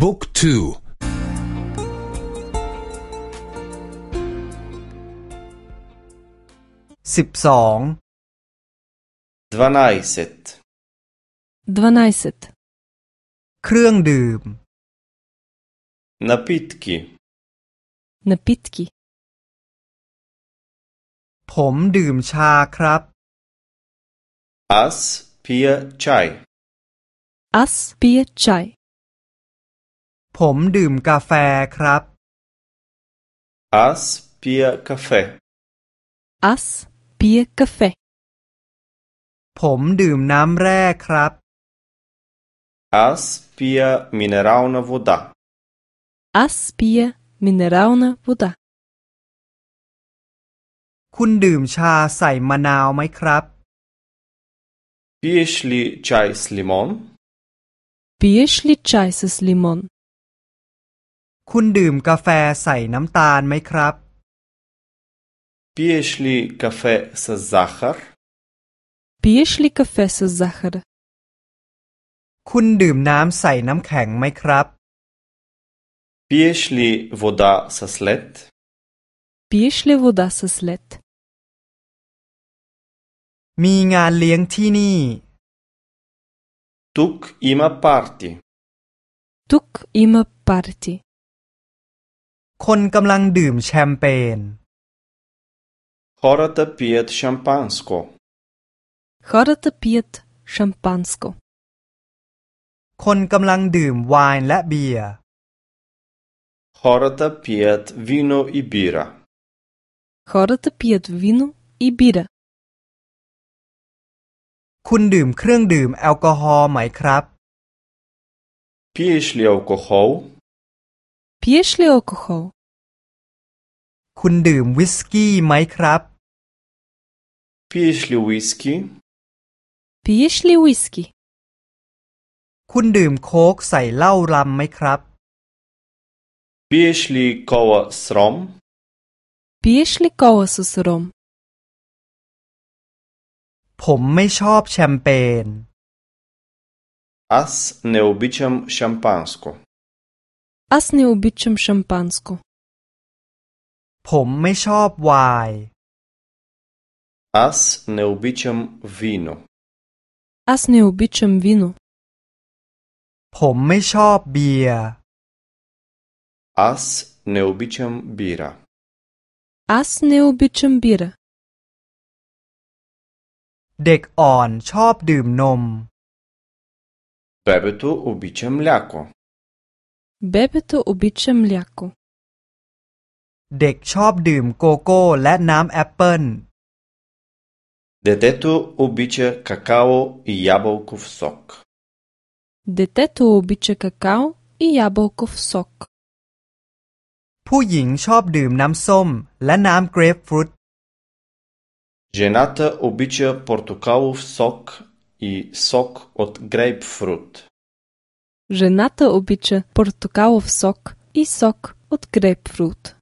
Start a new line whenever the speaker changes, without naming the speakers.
บุ๊กทูสิบสองดวานาอิสิตดวานาอิสิตเครื่องดื่มนาปิตกินาปิตกิผมดื่มชาครับอัสเปียชัยอัสเปียชัยผมดื่มกาแฟครับ a s p i я к a f e a s p i я к a f e ผมดื่มน้ำแร่ครับ a s p i я mineral н a в о д a Аз пия минерална вода คุณดื่มชาใส่มะนาวไหมครับ Пиеш ли чай с лимон? Пиеш ли чай с лимон? คุณดื่มกาแฟใส่น้ำตาลไหมครับ Пиеш ли кафе с з а х а ร Пиеш ли кафе с захар? คุณดื่มน้ำใส่น้ำแข็งไหมครับีวอดาส в สเลตพีเอชลีวอดาส а สเลตมีงานเลี้ยงที่นี่ิมาปาร์ตีทุกอิมาปาร์ตีคนกำลังดื่มแชมเปญคอร์ตเปียตแชมปานสโกคอร์ตเปียตแชมปานสโก คนกำลังดื่มไวน์และเบียร์คอร์ตเปียตวินโนอิบีระคอร์ตเปียตวินโนอิบีระ คุณดื่มเครื่องดื่มแอลกอฮอล์ไหมครับพี่เอลียวกอฮอล์พีชลีโอคโคุณดื่มวิสกี้ไหมครับพีชลีวิสกี้พีชลีวิสกี้คุณดื่มโค้กใส่เหล้ารำไหมครับพีชลีโควาสรอมพีชลีโควาสุสรอมผมไม่ชอบแชมเปญ As neobičam šampansko. Аз не обичам шампанско. ผมไม่ชอบไวน์ Аз не обичам вино. Аз не обичам вино. ผมไม่ชอบเบียร์ Аз не обичам бира. Аз не обичам бира. เด็กอ่อนชอบดื่มนม Бебето обича мляко. Бебето обича мляко. เด็กชอบดื่มโกโก้และน้ำแอปเปิ้ล Детето обича какао и ябълков сок. Детето обича какао и ябълков сок. ผู้หญิงชอบดื่มน้ำส้มและน้ำเกรปฟรุต Жената обича портокалов сок и сок от грейпфрут. Жената обича портокалов сок и сок от грейпфрут.